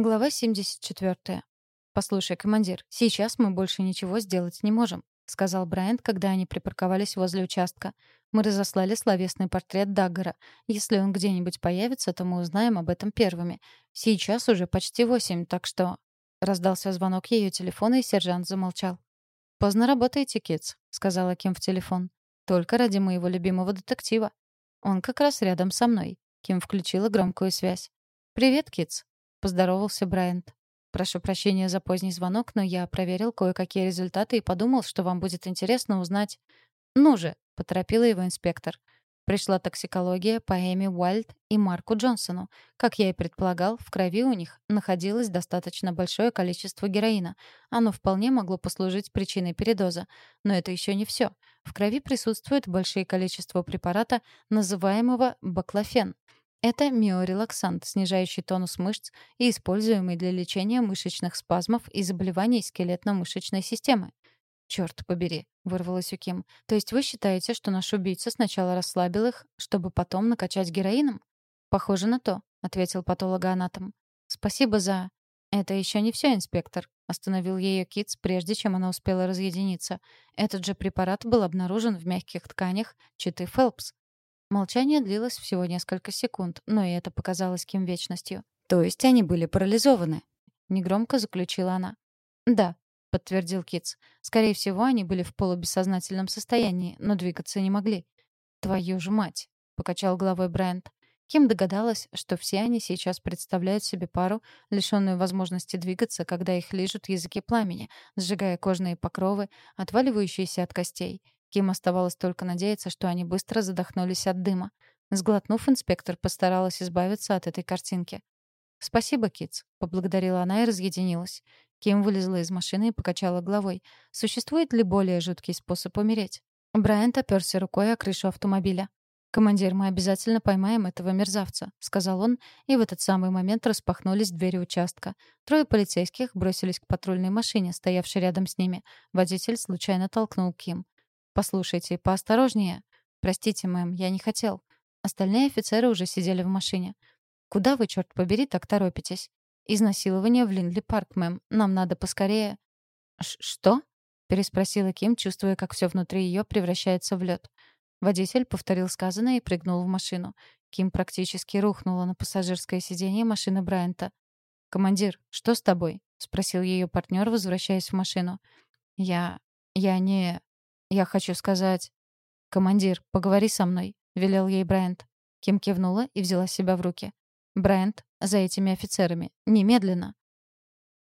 Глава 74. «Послушай, командир, сейчас мы больше ничего сделать не можем», — сказал Брайант, когда они припарковались возле участка. «Мы разослали словесный портрет Даггера. Если он где-нибудь появится, то мы узнаем об этом первыми. Сейчас уже почти восемь, так что...» Раздался звонок ее телефона, и сержант замолчал. «Поздно работаете, Китс», — сказала Ким в телефон. «Только ради моего любимого детектива. Он как раз рядом со мной». Ким включила громкую связь. «Привет, Китс», — поздоровался Брайант. «Прошу прощения за поздний звонок, но я проверил кое-какие результаты и подумал, что вам будет интересно узнать...» «Ну же!» — поторопила его инспектор. Пришла токсикология по Эми Уайльд и Марку Джонсону. Как я и предполагал, в крови у них находилось достаточно большое количество героина. Оно вполне могло послужить причиной передоза. Но это еще не все. В крови присутствует большое количество препарата, называемого баклофен — это миорелаксант, снижающий тонус мышц и используемый для лечения мышечных спазмов и заболеваний скелетно-мышечной системы. «Чёрт побери», — вырвалось у Ким. «То есть вы считаете, что наш убийца сначала расслабил их, чтобы потом накачать героином?» «Похоже на то», — ответил патологоанатом. «Спасибо за...» «Это еще не все, инспектор», — остановил ее Китс, прежде чем она успела разъединиться. «Этот же препарат был обнаружен в мягких тканях Читы Фелпс. Молчание длилось всего несколько секунд, но и это показалось Ким вечностью. «То есть они были парализованы?» — негромко заключила она. «Да», — подтвердил Китс. «Скорее всего, они были в полубессознательном состоянии, но двигаться не могли». «Твою же мать!» — покачал головой Брент. Ким догадалась, что все они сейчас представляют себе пару, лишенную возможности двигаться, когда их лижут языки пламени, сжигая кожные покровы, отваливающиеся от костей. Ким оставалось только надеяться, что они быстро задохнулись от дыма. Сглотнув, инспектор постаралась избавиться от этой картинки. «Спасибо, Китс», — поблагодарила она и разъединилась. Ким вылезла из машины и покачала головой. Существует ли более жуткий способ умереть? Брайант оперся рукой о крышу автомобиля. «Командир, мы обязательно поймаем этого мерзавца», — сказал он, и в этот самый момент распахнулись двери участка. Трое полицейских бросились к патрульной машине, стоявшей рядом с ними. Водитель случайно толкнул Ким. «Послушайте, поосторожнее». «Простите, мэм, я не хотел». Остальные офицеры уже сидели в машине. «Куда вы, черт побери, так торопитесь?» «Изнасилование в Линдли-парк, мэм. Нам надо поскорее...» «Что?» — переспросила Ким, чувствуя, как все внутри ее превращается в лед. Водитель повторил сказанное и прыгнул в машину. Ким практически рухнула на пассажирское сиденье машины Брайанта. «Командир, что с тобой?» — спросил ее партнер, возвращаясь в машину. «Я... я не...» «Я хочу сказать...» «Командир, поговори со мной», — велел ей Брайант. Ким кивнула и взяла себя в руки. «Брайант, за этими офицерами. Немедленно».